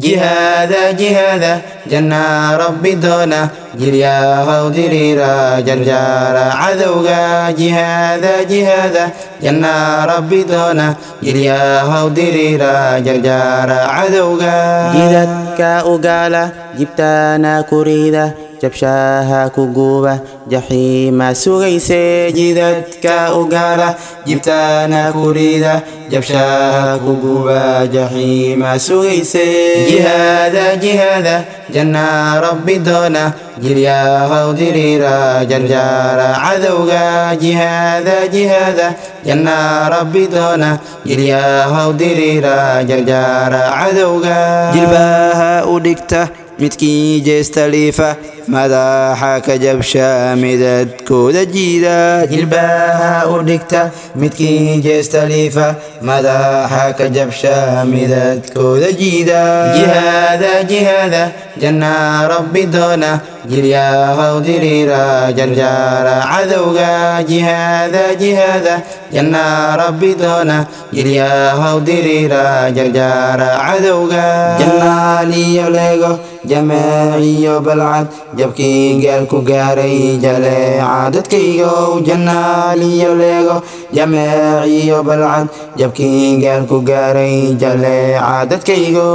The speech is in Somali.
jihaada jihaada janna rabbi doona jilyahaw diriira jarjaara cadowga jihaada jihaada janna rabbi doona jilyahaw diriira jarjaara cadowga jidadka ugaala jibtaana kuriida jabshaaha ku guuba jaxiima sugayse jidadka ugaala jibtaana kuriida jabshaaha ku guuba jaxiima sugayse. Jihaada jihaada janna rabbi doona jilyahaw diriira jarjaara cadowga. Jihaada jihaada janna rabbi doona jilyahaw diriira jarjaara cadowga. Jilbaha u dhigta midkii jeestaliifa madaxa ka jabsha midadkooda jiida jilbaha u dhigta midkii jeestaliifa madaxa ka jabsha midadkooda jiida jihaada jihaada janna rabbi doona jilyahaw diriira jarjaara cadowga jihaada jihaada janna rabbi doona jilyahaw diriira jarjaara cadowga jannaaliyo leego jameeciyo balcad jabkii gaal ku gaaray jaleeca dadkaygow jannaaliyo leego jameeciyo balcad jabkii gaal ku gaaray jaleeca dadkaygo